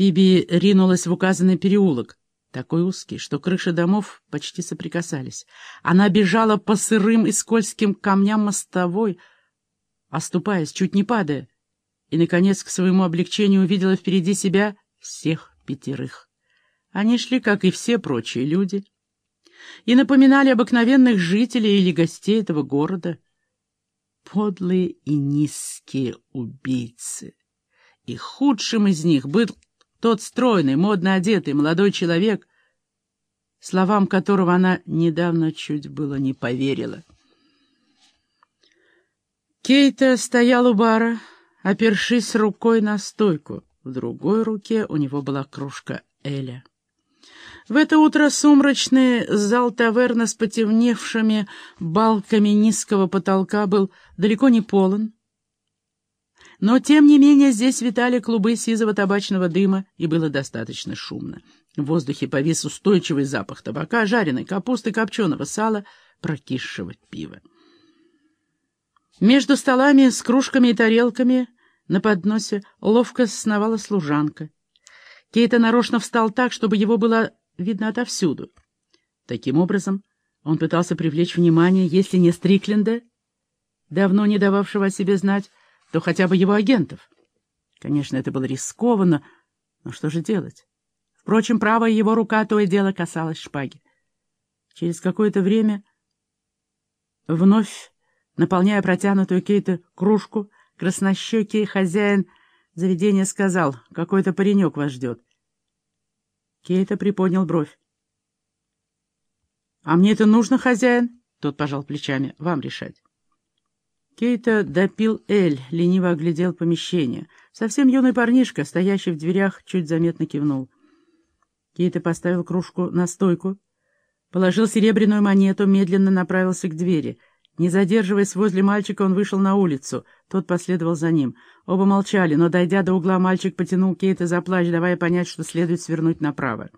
Фиби ринулась в указанный переулок, такой узкий, что крыши домов почти соприкасались. Она бежала по сырым и скользким камням мостовой, оступаясь, чуть не падая, и, наконец, к своему облегчению увидела впереди себя всех пятерых. Они шли, как и все прочие люди, и напоминали обыкновенных жителей или гостей этого города. Подлые и низкие убийцы. И худшим из них был тот стройный, модно одетый молодой человек, словам которого она недавно чуть было не поверила. Кейта стоял у бара, опершись рукой на стойку. В другой руке у него была кружка Эля. В это утро сумрачный зал таверна с потемневшими балками низкого потолка был далеко не полон. Но, тем не менее, здесь витали клубы сизого табачного дыма, и было достаточно шумно. В воздухе повис устойчивый запах табака, жареной капусты, копченого сала, прокисшего пива. Между столами с кружками и тарелками на подносе ловко сновала служанка. Кейта нарочно встал так, чтобы его было видно отовсюду. Таким образом, он пытался привлечь внимание, если не Стрикленда, давно не дававшего о себе знать, то хотя бы его агентов. Конечно, это было рискованно, но что же делать? Впрочем, правая его рука то и дело касалась шпаги. Через какое-то время вновь Наполняя протянутую Кейту кружку, краснощекий хозяин заведения сказал, «Какой-то паренек вас ждет». Кейта приподнял бровь. «А мне это нужно, хозяин?» Тот пожал плечами. «Вам решать». Кейта допил Эль, лениво оглядел помещение. Совсем юный парнишка, стоящий в дверях, чуть заметно кивнул. Кейта поставил кружку на стойку, положил серебряную монету, медленно направился к двери — не задерживаясь возле мальчика, он вышел на улицу. Тот последовал за ним. Оба молчали, но, дойдя до угла, мальчик потянул Кейта за плащ, давая понять, что следует свернуть направо.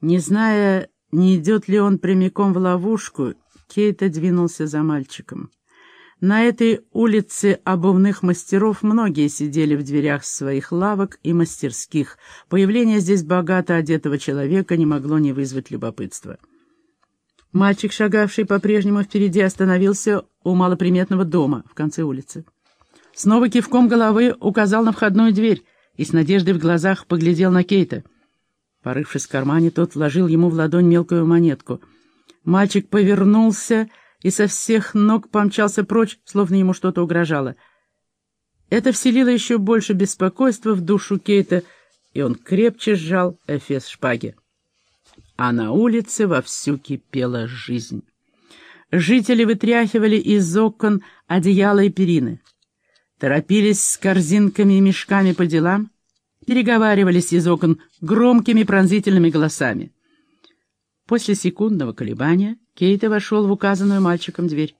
Не зная, не идет ли он прямиком в ловушку, Кейта двинулся за мальчиком. На этой улице обувных мастеров многие сидели в дверях своих лавок и мастерских. Появление здесь богато одетого человека не могло не вызвать любопытства. Мальчик, шагавший по-прежнему впереди, остановился у малоприметного дома в конце улицы. Снова кивком головы указал на входную дверь и с надеждой в глазах поглядел на Кейта. Порывшись в кармане, тот вложил ему в ладонь мелкую монетку. Мальчик повернулся и со всех ног помчался прочь, словно ему что-то угрожало. Это вселило еще больше беспокойства в душу Кейта, и он крепче сжал эфес шпаги а на улице вовсю кипела жизнь. Жители вытряхивали из окон одеяла и перины, торопились с корзинками и мешками по делам, переговаривались из окон громкими пронзительными голосами. После секундного колебания Кейта вошел в указанную мальчиком дверь.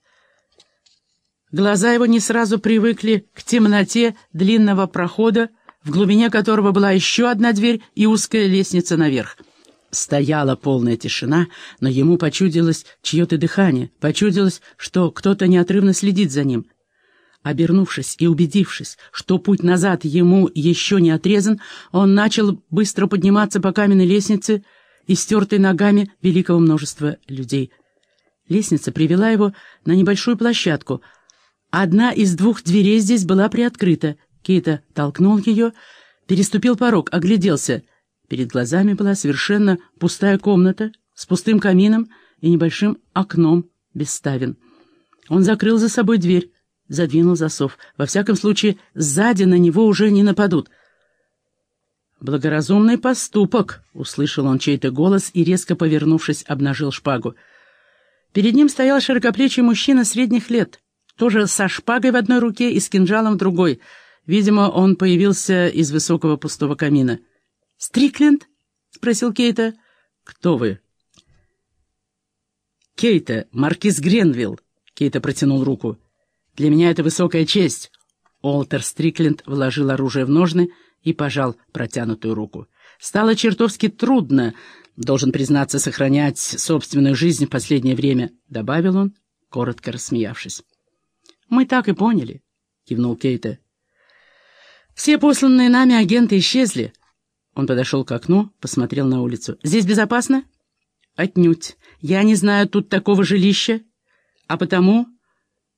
Глаза его не сразу привыкли к темноте длинного прохода, в глубине которого была еще одна дверь и узкая лестница наверх. Стояла полная тишина, но ему почудилось чье-то дыхание, почудилось, что кто-то неотрывно следит за ним. Обернувшись и убедившись, что путь назад ему еще не отрезан, он начал быстро подниматься по каменной лестнице, истертой ногами великого множества людей. Лестница привела его на небольшую площадку. Одна из двух дверей здесь была приоткрыта. Кейта толкнул ее, переступил порог, огляделся — Перед глазами была совершенно пустая комната с пустым камином и небольшим окном без ставен. Он закрыл за собой дверь, задвинул засов. Во всяком случае, сзади на него уже не нападут. «Благоразумный поступок!» — услышал он чей-то голос и, резко повернувшись, обнажил шпагу. Перед ним стоял широкоплечий мужчина средних лет, тоже со шпагой в одной руке и с кинжалом в другой. Видимо, он появился из высокого пустого камина. «Стрикленд?» — спросил Кейта. «Кто вы?» «Кейта, маркиз Гренвилл», — Кейта протянул руку. «Для меня это высокая честь». Олтер Стрикленд вложил оружие в ножны и пожал протянутую руку. «Стало чертовски трудно, должен признаться, сохранять собственную жизнь в последнее время», — добавил он, коротко рассмеявшись. «Мы так и поняли», — кивнул Кейта. Все посланные нами агенты исчезли. Он подошел к окну, посмотрел на улицу. «Здесь безопасно?» «Отнюдь. Я не знаю тут такого жилища, а потому